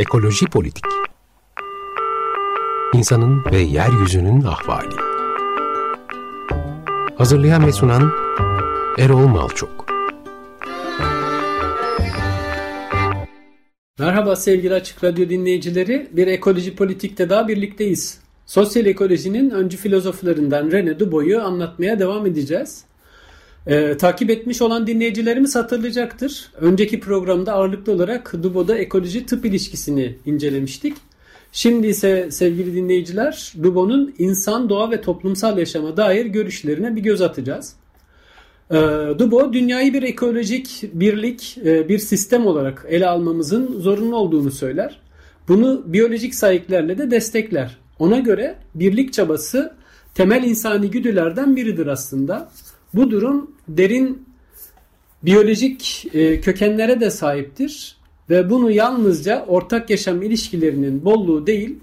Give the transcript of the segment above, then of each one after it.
Ekoloji Politik İnsanın ve Yeryüzünün Ahvali Hazırlayan ve sunan Erol Malçok Merhaba sevgili Açık Radyo dinleyicileri. Bir ekoloji politikte daha birlikteyiz. Sosyal ekolojinin öncü filozoflarından René Dubois'u anlatmaya devam edeceğiz. Ee, takip etmiş olan dinleyicilerimiz hatırlayacaktır. Önceki programda ağırlıklı olarak Dubo'da ekoloji tıp ilişkisini incelemiştik. Şimdi ise sevgili dinleyiciler Dubo'nun insan, doğa ve toplumsal yaşama dair görüşlerine bir göz atacağız. Ee, Dubo dünyayı bir ekolojik birlik, e, bir sistem olarak ele almamızın zorunlu olduğunu söyler. Bunu biyolojik sahiplerle de destekler. Ona göre birlik çabası temel insani güdülerden biridir aslında. Bu durum derin biyolojik e, kökenlere de sahiptir ve bunu yalnızca ortak yaşam ilişkilerinin bolluğu değil,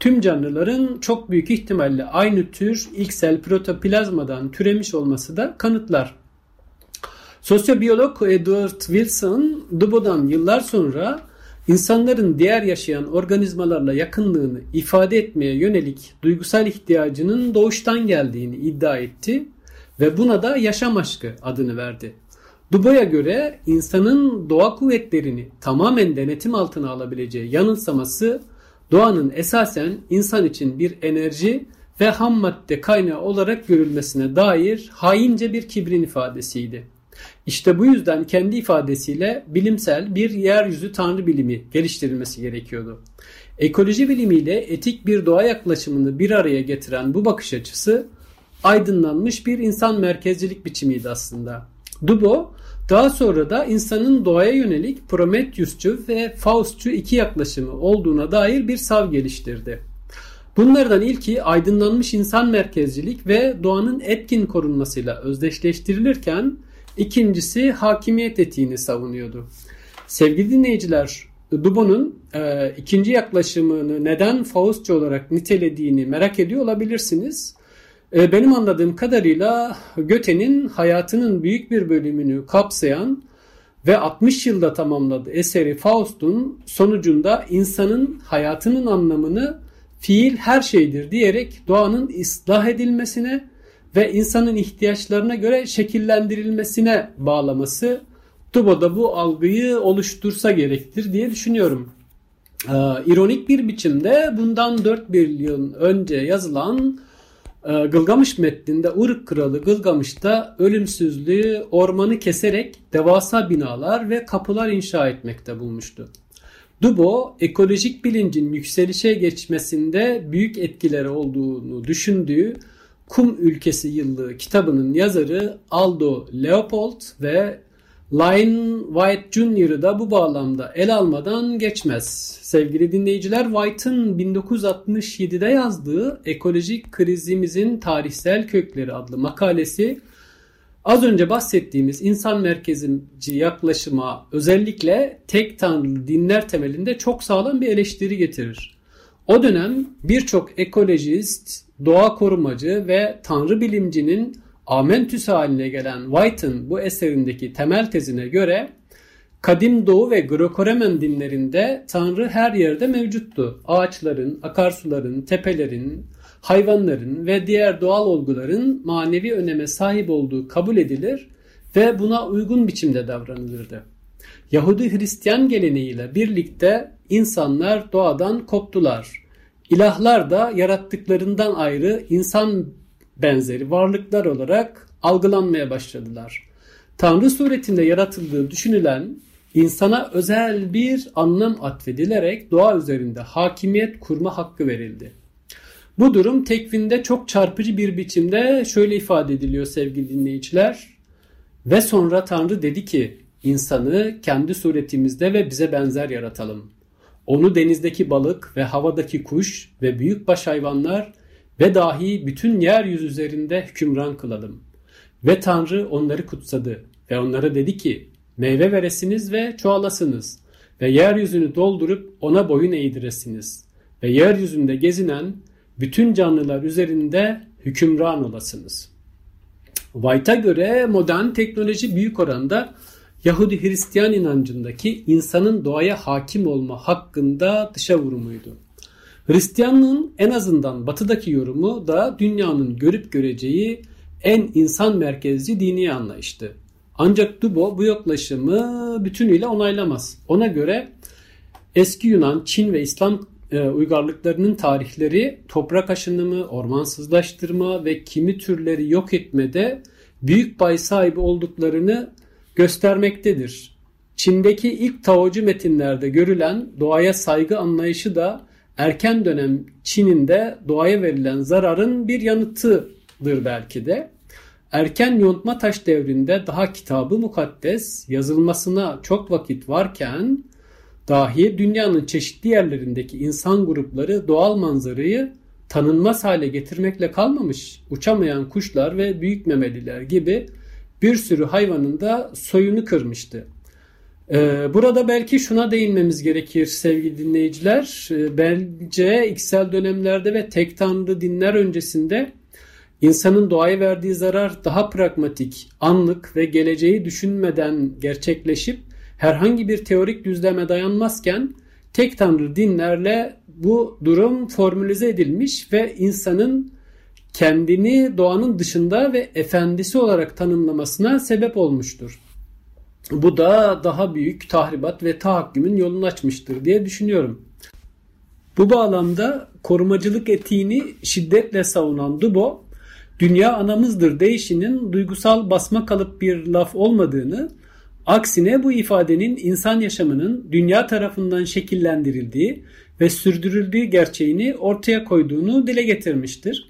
tüm canlıların çok büyük ihtimalle aynı tür ilksel protoplazmadan türemiş olması da kanıtlar. Sosyobiyolog Edward Wilson, Dubo'dan yıllar sonra insanların diğer yaşayan organizmalarla yakınlığını ifade etmeye yönelik duygusal ihtiyacının doğuştan geldiğini iddia etti ve buna da yaşam aşkı adını verdi. Dubois'a göre insanın doğa kuvvetlerini tamamen denetim altına alabileceği yanılsaması doğanın esasen insan için bir enerji ve ham madde kaynağı olarak görülmesine dair haince bir kibrin ifadesiydi. İşte bu yüzden kendi ifadesiyle bilimsel bir yeryüzü tanrı bilimi geliştirilmesi gerekiyordu. Ekoloji bilimiyle etik bir doğa yaklaşımını bir araya getiren bu bakış açısı aydınlanmış bir insan merkezcilik biçimiydi aslında. Dubo daha sonra da insanın doğaya yönelik Prometheusçu ve Faustçu iki yaklaşımı olduğuna dair bir sav geliştirdi. Bunlardan ilki aydınlanmış insan merkezcilik ve doğanın etkin korunmasıyla özdeşleştirilirken ikincisi hakimiyet etiğini savunuyordu. Sevgili dinleyiciler, Dubo'nun e, ikinci yaklaşımını neden Faustçu olarak nitelediğini merak ediyor olabilirsiniz. E, benim anladığım kadarıyla Göte'nin hayatının büyük bir bölümünü kapsayan ve 60 yılda tamamladığı eseri Faust'un sonucunda insanın hayatının anlamını fiil her şeydir diyerek doğanın ıslah edilmesine ve insanın ihtiyaçlarına göre şekillendirilmesine bağlaması Dubo'da bu algıyı oluştursa gerektir diye düşünüyorum. Ee, ironik bir biçimde bundan 4000 yıl önce yazılan Gılgamış metninde Uruk kralı Gılgamış da ölümsüzlüğü ormanı keserek devasa binalar ve kapılar inşa etmekte bulmuştu. Dubo ekolojik bilincin yükselişe geçmesinde büyük etkileri olduğunu düşündüğü Kum Ülkesi Yıllığı kitabının yazarı Aldo Leopold ve Lion White Jr.'ı da bu bağlamda el almadan geçmez. Sevgili dinleyiciler White'ın 1967'de yazdığı Ekolojik Krizimizin Tarihsel Kökleri adlı makalesi az önce bahsettiğimiz insan merkezci yaklaşıma özellikle tek tanrı dinler temelinde çok sağlam bir eleştiri getirir. O dönem birçok ekolojist, doğa korumacı ve tanrı bilimcinin Amentüsü haline gelen White'ın bu eserindeki temel tezine göre Kadim Doğu ve Greco-Roman dinlerinde Tanrı her yerde mevcuttu. Ağaçların, akarsuların, tepelerin, hayvanların ve diğer doğal olguların manevi öneme sahip olduğu kabul edilir ve buna uygun biçimde davranılırdı. Yahudi Hristiyan geleneğiyle birlikte insanlar doğadan koptular. İlahlar da yarattıklarından ayrı insan benzeri varlıklar olarak algılanmaya başladılar. Tanrı suretinde yaratıldığı düşünülen insana özel bir anlam atfedilerek doğa üzerinde hakimiyet kurma hakkı verildi. Bu durum tekvinde çok çarpıcı bir biçimde şöyle ifade ediliyor sevgili dinleyiciler. Ve sonra Tanrı dedi ki insanı kendi suretimizde ve bize benzer yaratalım. Onu denizdeki balık ve havadaki kuş ve büyükbaş hayvanlar ve dahi bütün yeryüzü üzerinde hükümran kılalım. Ve Tanrı onları kutsadı ve onlara dedi ki meyve veresiniz ve çoğalasınız ve yeryüzünü doldurup ona boyun eğdiresiniz ve yeryüzünde gezinen bütün canlılar üzerinde hükümran olasınız. White'a göre modern teknoloji büyük oranda Yahudi Hristiyan inancındaki insanın doğaya hakim olma hakkında dışa vurumuydu. Hristiyanlığın en azından batıdaki yorumu da dünyanın görüp göreceği en insan merkezli dini anlayıştı. Ancak Dubo bu yaklaşımı bütünüyle onaylamaz. Ona göre eski Yunan, Çin ve İslam e, uygarlıklarının tarihleri toprak aşınımı, ormansızlaştırma ve kimi türleri yok etmede büyük pay sahibi olduklarını göstermektedir. Çin'deki ilk Taocu metinlerde görülen doğaya saygı anlayışı da erken dönem Çin'in de doğaya verilen zararın bir yanıtıdır belki de. Erken yontma taş devrinde daha kitabı mukaddes yazılmasına çok vakit varken dahi dünyanın çeşitli yerlerindeki insan grupları doğal manzarayı tanınmaz hale getirmekle kalmamış. Uçamayan kuşlar ve büyük memeliler gibi bir sürü hayvanın da soyunu kırmıştı. Ee, burada belki şuna değinmemiz gerekir sevgili dinleyiciler. Ee, bence iksel dönemlerde ve tek tanrı dinler öncesinde insanın doğaya verdiği zarar daha pragmatik, anlık ve geleceği düşünmeden gerçekleşip herhangi bir teorik düzleme dayanmazken tek tanrı dinlerle bu durum formülize edilmiş ve insanın kendini doğanın dışında ve efendisi olarak tanımlamasına sebep olmuştur. Bu da daha büyük tahribat ve tahakkümün yolunu açmıştır diye düşünüyorum. Bu bağlamda korumacılık etiğini şiddetle savunan Dubo, dünya anamızdır deyişinin duygusal basma kalıp bir laf olmadığını, aksine bu ifadenin insan yaşamının dünya tarafından şekillendirildiği ve sürdürüldüğü gerçeğini ortaya koyduğunu dile getirmiştir.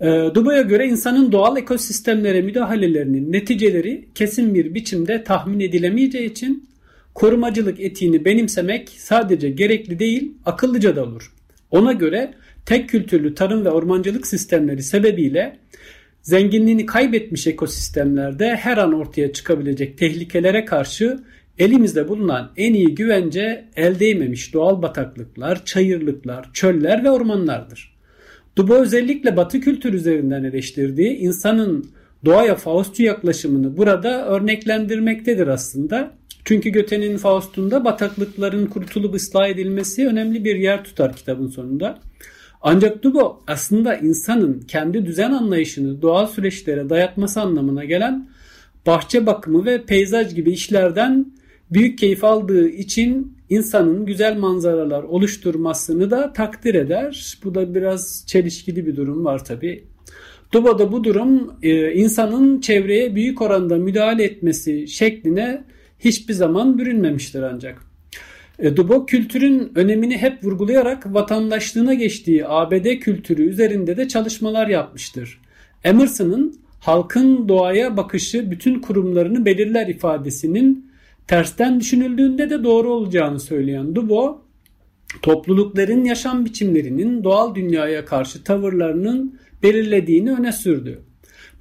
E, Dubo'ya göre insanın doğal ekosistemlere müdahalelerinin neticeleri kesin bir biçimde tahmin edilemeyeceği için korumacılık etiğini benimsemek sadece gerekli değil akıllıca da olur. Ona göre tek kültürlü tarım ve ormancılık sistemleri sebebiyle zenginliğini kaybetmiş ekosistemlerde her an ortaya çıkabilecek tehlikelere karşı elimizde bulunan en iyi güvence el değmemiş doğal bataklıklar, çayırlıklar, çöller ve ormanlardır. Dubo özellikle batı kültür üzerinden eleştirdiği insanın doğaya Faustçu yaklaşımını burada örneklendirmektedir aslında. Çünkü Göte'nin Faust'unda bataklıkların kurtulup ıslah edilmesi önemli bir yer tutar kitabın sonunda. Ancak Dubo aslında insanın kendi düzen anlayışını doğal süreçlere dayatması anlamına gelen bahçe bakımı ve peyzaj gibi işlerden büyük keyif aldığı için insanın güzel manzaralar oluşturmasını da takdir eder. Bu da biraz çelişkili bir durum var tabi. Dubo'da bu durum e, insanın çevreye büyük oranda müdahale etmesi şekline hiçbir zaman bürünmemiştir ancak. E, Dubois kültürün önemini hep vurgulayarak vatandaşlığına geçtiği ABD kültürü üzerinde de çalışmalar yapmıştır. Emerson'ın halkın doğaya bakışı bütün kurumlarını belirler ifadesinin tersten düşünüldüğünde de doğru olacağını söyleyen Dubois, toplulukların yaşam biçimlerinin doğal dünyaya karşı tavırlarının belirlediğini öne sürdü.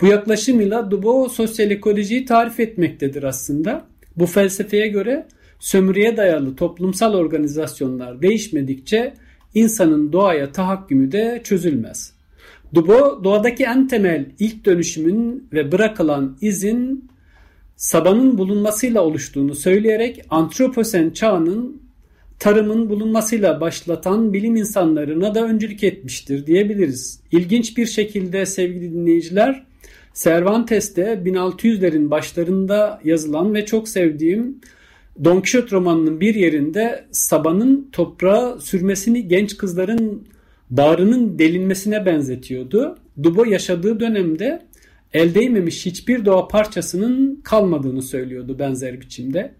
Bu yaklaşımıyla Dubois sosyal ekolojiyi tarif etmektedir aslında. Bu felsefeye göre sömürüye dayalı toplumsal organizasyonlar değişmedikçe insanın doğaya tahakkümü de çözülmez. Dubo doğadaki en temel ilk dönüşümün ve bırakılan izin sabanın bulunmasıyla oluştuğunu söyleyerek antroposen çağının tarımın bulunmasıyla başlatan bilim insanlarına da öncülük etmiştir diyebiliriz. İlginç bir şekilde sevgili dinleyiciler Cervantes'te 1600'lerin başlarında yazılan ve çok sevdiğim Don Quixote romanının bir yerinde sabanın toprağa sürmesini genç kızların bağrının delinmesine benzetiyordu. Dubo yaşadığı dönemde el değmemiş hiçbir doğa parçasının kalmadığını söylüyordu benzer biçimde.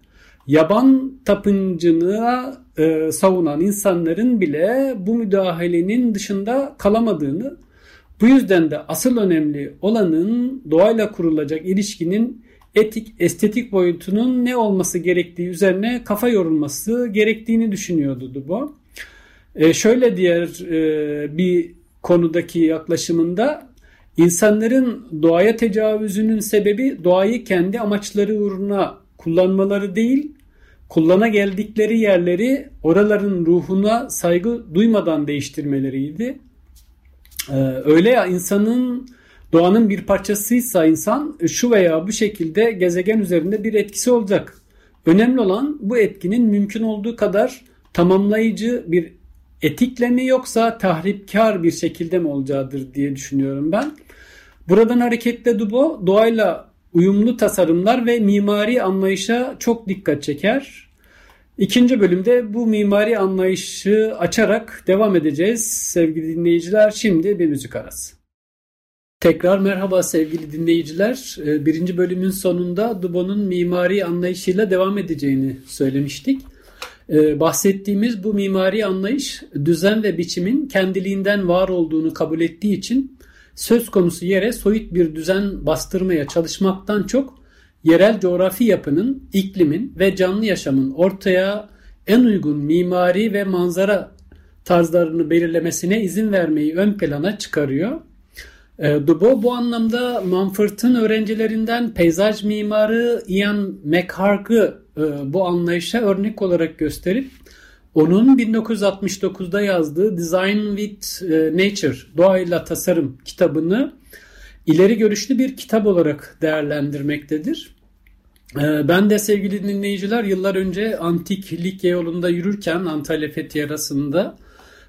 Yaban tapıncılığa e, savunan insanların bile bu müdahalenin dışında kalamadığını, bu yüzden de asıl önemli olanın doğayla kurulacak ilişkinin etik, estetik boyutunun ne olması gerektiği üzerine kafa yorulması gerektiğini düşünüyordu Dubo. E, şöyle diğer e, bir konudaki yaklaşımında insanların doğaya tecavüzünün sebebi doğayı kendi amaçları uğruna kullanmaları değil, kullana geldikleri yerleri oraların ruhuna saygı duymadan değiştirmeleriydi. Ee, öyle ya insanın doğanın bir parçasıysa insan şu veya bu şekilde gezegen üzerinde bir etkisi olacak. Önemli olan bu etkinin mümkün olduğu kadar tamamlayıcı bir etikle mi yoksa tahripkar bir şekilde mi olacağıdır diye düşünüyorum ben. Buradan hareketle Dubo doğayla uyumlu tasarımlar ve mimari anlayışa çok dikkat çeker. İkinci bölümde bu mimari anlayışı açarak devam edeceğiz sevgili dinleyiciler. Şimdi bir müzik arası. Tekrar merhaba sevgili dinleyiciler. Ee, birinci bölümün sonunda Dubo'nun mimari anlayışıyla devam edeceğini söylemiştik. Ee, bahsettiğimiz bu mimari anlayış düzen ve biçimin kendiliğinden var olduğunu kabul ettiği için söz konusu yere soyut bir düzen bastırmaya çalışmaktan çok yerel coğrafi yapının, iklimin ve canlı yaşamın ortaya en uygun mimari ve manzara tarzlarını belirlemesine izin vermeyi ön plana çıkarıyor. E, Dubo bu anlamda Mumford'un öğrencilerinden peyzaj mimarı Ian McHarg'ı bu anlayışa örnek olarak gösterip onun 1969'da yazdığı Design with e, Nature, Doğayla Tasarım kitabını ileri görüşlü bir kitap olarak değerlendirmektedir. Ben de sevgili dinleyiciler yıllar önce Antik Likya yolunda yürürken Antalya Fethi arasında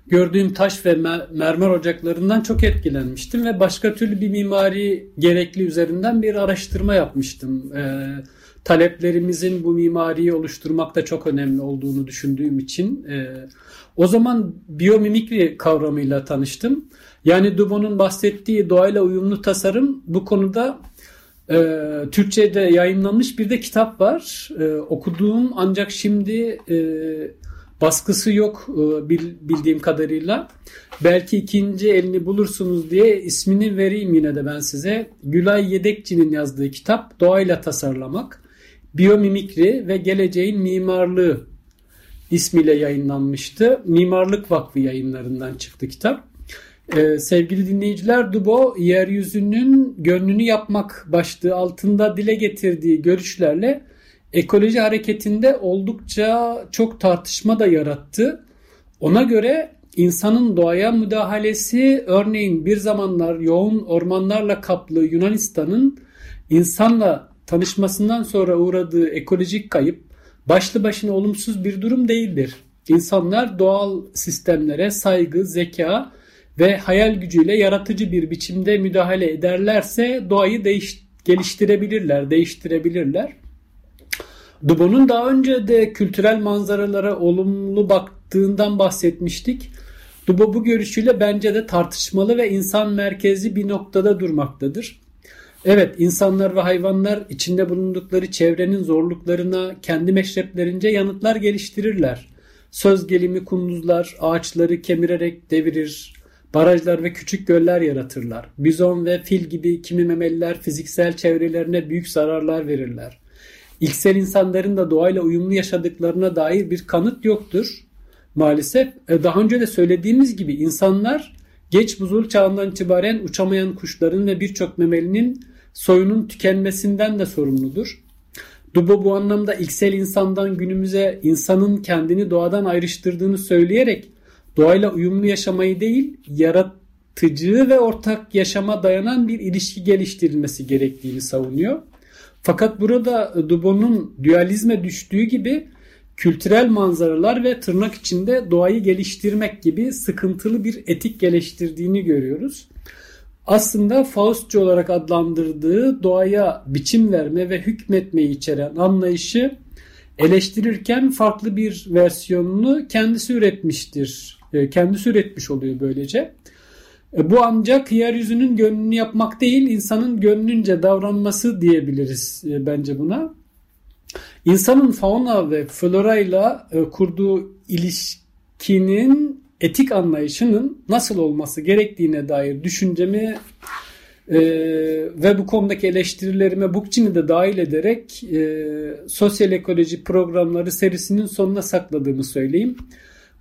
gördüğüm taş ve mermer ocaklarından çok etkilenmiştim ve başka türlü bir mimari gerekli üzerinden bir araştırma yapmıştım. Ee, taleplerimizin bu mimariyi oluşturmakta çok önemli olduğunu düşündüğüm için e, o zaman biyomimikri kavramıyla tanıştım. Yani Dubon'un bahsettiği doğayla uyumlu tasarım bu konuda e, Türkçe'de yayınlanmış bir de kitap var. E, okuduğum ancak şimdi e, baskısı yok e, bildiğim kadarıyla. Belki ikinci elini bulursunuz diye ismini vereyim yine de ben size. Gülay Yedekçi'nin yazdığı kitap Doğayla Tasarlamak, Biyomimikri ve Geleceğin Mimarlığı ismiyle yayınlanmıştı. Mimarlık Vakfı yayınlarından çıktı kitap. Ee, sevgili dinleyiciler Dubo yeryüzünün gönlünü yapmak başlığı altında dile getirdiği görüşlerle ekoloji hareketinde oldukça çok tartışma da yarattı. Ona göre insanın doğaya müdahalesi örneğin bir zamanlar yoğun ormanlarla kaplı Yunanistan'ın insanla tanışmasından sonra uğradığı ekolojik kayıp başlı başına olumsuz bir durum değildir. İnsanlar doğal sistemlere saygı, zeka ve hayal gücüyle yaratıcı bir biçimde müdahale ederlerse doğayı değiş geliştirebilirler, değiştirebilirler. Dubon'un daha önce de kültürel manzaralara olumlu baktığından bahsetmiştik. Dubo bu görüşüyle bence de tartışmalı ve insan merkezli bir noktada durmaktadır. Evet insanlar ve hayvanlar içinde bulundukları çevrenin zorluklarına kendi meşreplerince yanıtlar geliştirirler. Söz gelimi kunduzlar ağaçları kemirerek devirir, barajlar ve küçük göller yaratırlar. Bizon ve fil gibi kimi memeliler fiziksel çevrelerine büyük zararlar verirler. İlksel insanların da doğayla uyumlu yaşadıklarına dair bir kanıt yoktur. Maalesef e, daha önce de söylediğimiz gibi insanlar geç buzul çağından itibaren uçamayan kuşların ve birçok memelinin soyunun tükenmesinden de sorumludur. Dubo bu anlamda ilksel insandan günümüze insanın kendini doğadan ayrıştırdığını söyleyerek doğayla uyumlu yaşamayı değil, yaratıcı ve ortak yaşama dayanan bir ilişki geliştirilmesi gerektiğini savunuyor. Fakat burada Dubon'un dualizme düştüğü gibi kültürel manzaralar ve tırnak içinde doğayı geliştirmek gibi sıkıntılı bir etik geliştirdiğini görüyoruz. Aslında Faustçu olarak adlandırdığı doğaya biçim verme ve hükmetmeyi içeren anlayışı eleştirirken farklı bir versiyonunu kendisi üretmiştir. E, kendisi üretmiş oluyor böylece. E, bu ancak yeryüzünün gönlünü yapmak değil, insanın gönlünce davranması diyebiliriz e, bence buna. İnsanın fauna ve flora ile kurduğu ilişkinin etik anlayışının nasıl olması gerektiğine dair düşüncemi e, ve bu konudaki eleştirilerime Bookchin'i de dahil ederek e, sosyal ekoloji programları serisinin sonuna sakladığımı söyleyeyim.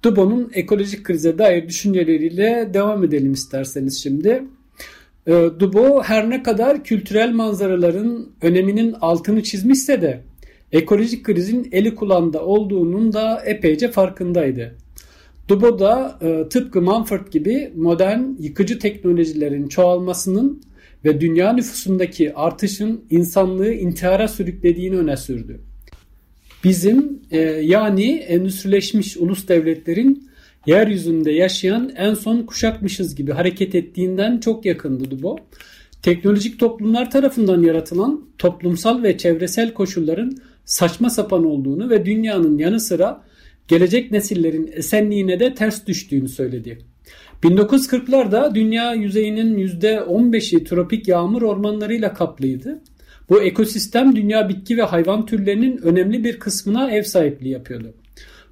Dubon'un ekolojik krize dair düşünceleriyle devam edelim isterseniz şimdi. E, Dubo her ne kadar kültürel manzaraların öneminin altını çizmişse de ekolojik krizin eli kulağında olduğunun da epeyce farkındaydı. Dubo da e, tıpkı Mumford gibi modern yıkıcı teknolojilerin çoğalmasının ve dünya nüfusundaki artışın insanlığı intihara sürüklediğini öne sürdü. Bizim e, yani endüstrileşmiş ulus devletlerin yeryüzünde yaşayan en son kuşakmışız gibi hareket ettiğinden çok yakındı bu. Teknolojik toplumlar tarafından yaratılan toplumsal ve çevresel koşulların saçma sapan olduğunu ve dünyanın yanı sıra gelecek nesillerin esenliğine de ters düştüğünü söyledi. 1940'larda dünya yüzeyinin %15'i tropik yağmur ormanlarıyla kaplıydı. Bu ekosistem dünya bitki ve hayvan türlerinin önemli bir kısmına ev sahipliği yapıyordu.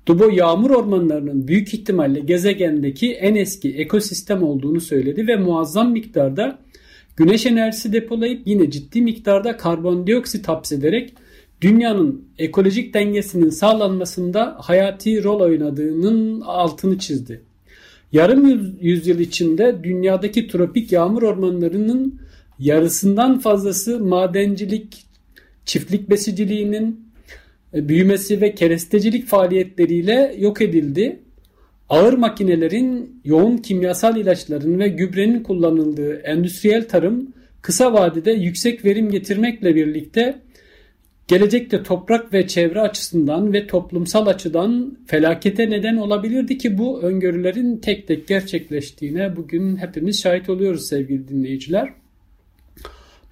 Dubo yağmur ormanlarının büyük ihtimalle gezegendeki en eski ekosistem olduğunu söyledi ve muazzam miktarda güneş enerjisi depolayıp yine ciddi miktarda karbondioksit hapsederek dünyanın ekolojik dengesinin sağlanmasında hayati rol oynadığının altını çizdi. Yarım yüzyıl içinde dünyadaki tropik yağmur ormanlarının yarısından fazlası madencilik, çiftlik besiciliğinin e, büyümesi ve kerestecilik faaliyetleriyle yok edildi. Ağır makinelerin, yoğun kimyasal ilaçların ve gübrenin kullanıldığı endüstriyel tarım kısa vadede yüksek verim getirmekle birlikte gelecekte toprak ve çevre açısından ve toplumsal açıdan felakete neden olabilirdi ki bu öngörülerin tek tek gerçekleştiğine bugün hepimiz şahit oluyoruz sevgili dinleyiciler.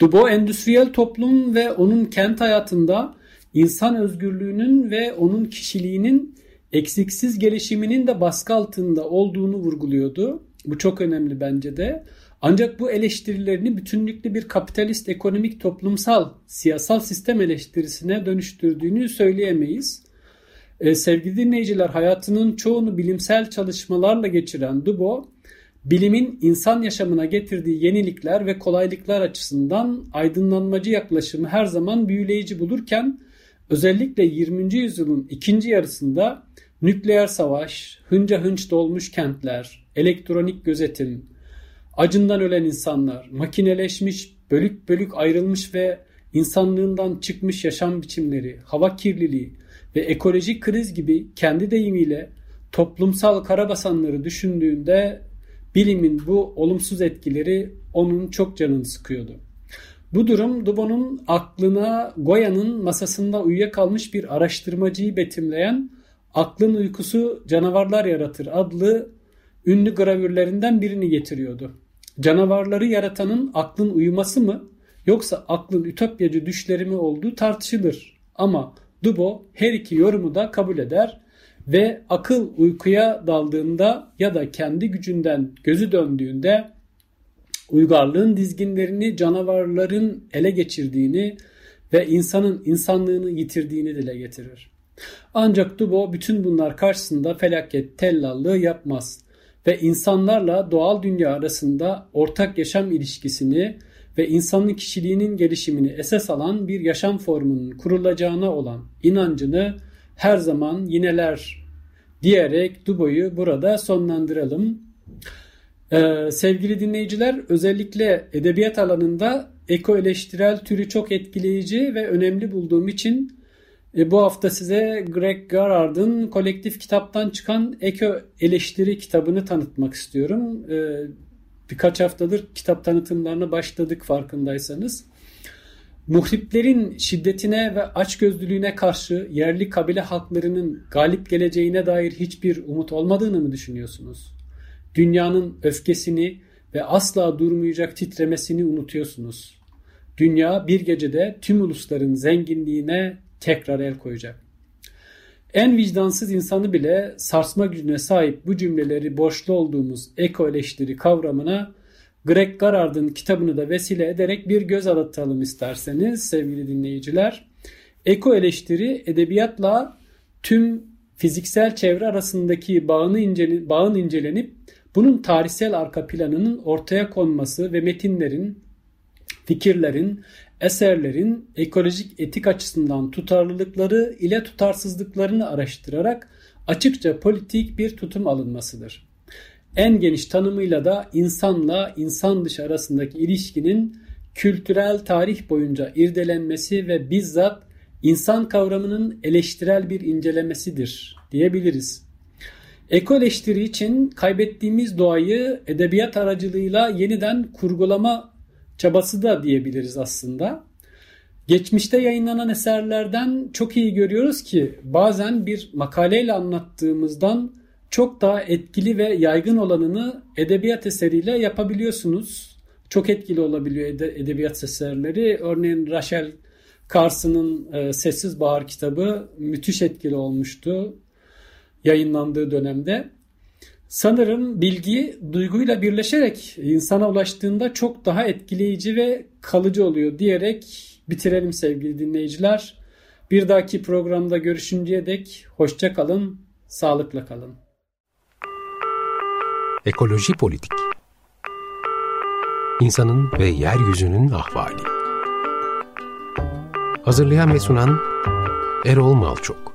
Dubo endüstriyel toplum ve onun kent hayatında insan özgürlüğünün ve onun kişiliğinin eksiksiz gelişiminin de baskı altında olduğunu vurguluyordu. Bu çok önemli bence de. Ancak bu eleştirilerini bütünlüklü bir kapitalist ekonomik toplumsal siyasal sistem eleştirisine dönüştürdüğünü söyleyemeyiz. Ee, sevgili dinleyiciler hayatının çoğunu bilimsel çalışmalarla geçiren Dubo, bilimin insan yaşamına getirdiği yenilikler ve kolaylıklar açısından aydınlanmacı yaklaşımı her zaman büyüleyici bulurken özellikle 20. yüzyılın ikinci yarısında nükleer savaş, hınca hınç dolmuş kentler, elektronik gözetim, acından ölen insanlar, makineleşmiş, bölük bölük ayrılmış ve insanlığından çıkmış yaşam biçimleri, hava kirliliği ve ekolojik kriz gibi kendi deyimiyle toplumsal karabasanları düşündüğünde bilimin bu olumsuz etkileri onun çok canını sıkıyordu. Bu durum Dubon'un aklına Goya'nın masasında uyuyakalmış bir araştırmacıyı betimleyen Aklın Uykusu Canavarlar Yaratır adlı ünlü gravürlerinden birini getiriyordu. Canavarları yaratanın aklın uyuması mı yoksa aklın ütopyacı düşleri mi olduğu tartışılır. Ama Dubo her iki yorumu da kabul eder ve akıl uykuya daldığında ya da kendi gücünden gözü döndüğünde uygarlığın dizginlerini canavarların ele geçirdiğini ve insanın insanlığını yitirdiğini dile getirir. Ancak Dubo bütün bunlar karşısında felaket tellallığı yapmaz ve insanlarla doğal dünya arasında ortak yaşam ilişkisini ve insanın kişiliğinin gelişimini esas alan bir yaşam formunun kurulacağına olan inancını her zaman yineler diyerek Dubo'yu burada sonlandıralım. Ee, sevgili dinleyiciler özellikle edebiyat alanında eko eleştirel türü çok etkileyici ve önemli bulduğum için e, bu hafta size Greg Garard'ın kolektif kitaptan çıkan Eko Eleştiri kitabını tanıtmak istiyorum. E, birkaç haftadır kitap tanıtımlarına başladık farkındaysanız. Muhriplerin şiddetine ve açgözlülüğüne karşı yerli kabile halklarının galip geleceğine dair hiçbir umut olmadığını mı düşünüyorsunuz? Dünyanın öfkesini ve asla durmayacak titremesini unutuyorsunuz. Dünya bir gecede tüm ulusların zenginliğine tekrar el koyacak. En vicdansız insanı bile sarsma gücüne sahip bu cümleleri borçlu olduğumuz eko eleştiri kavramına Greg Garard'ın kitabını da vesile ederek bir göz atalım isterseniz sevgili dinleyiciler. Eko eleştiri edebiyatla tüm fiziksel çevre arasındaki bağını incele, bağın incelenip bunun tarihsel arka planının ortaya konması ve metinlerin, fikirlerin, eserlerin ekolojik etik açısından tutarlılıkları ile tutarsızlıklarını araştırarak açıkça politik bir tutum alınmasıdır. En geniş tanımıyla da insanla insan dışı arasındaki ilişkinin kültürel tarih boyunca irdelenmesi ve bizzat insan kavramının eleştirel bir incelemesidir diyebiliriz. Eko için kaybettiğimiz doğayı edebiyat aracılığıyla yeniden kurgulama çabası da diyebiliriz aslında. Geçmişte yayınlanan eserlerden çok iyi görüyoruz ki bazen bir makaleyle anlattığımızdan çok daha etkili ve yaygın olanını edebiyat eseriyle yapabiliyorsunuz. Çok etkili olabiliyor edebiyat eserleri. Örneğin Rachel Carson'ın e, Sessiz Bahar kitabı müthiş etkili olmuştu yayınlandığı dönemde. Sanırım bilgi duyguyla birleşerek insana ulaştığında çok daha etkileyici ve kalıcı oluyor diyerek bitirelim sevgili dinleyiciler. Bir dahaki programda görüşünceye dek hoşça kalın, sağlıkla kalın. Ekoloji Politik İnsanın ve Yeryüzünün Ahvali Hazırlayan ve sunan Erol Malçok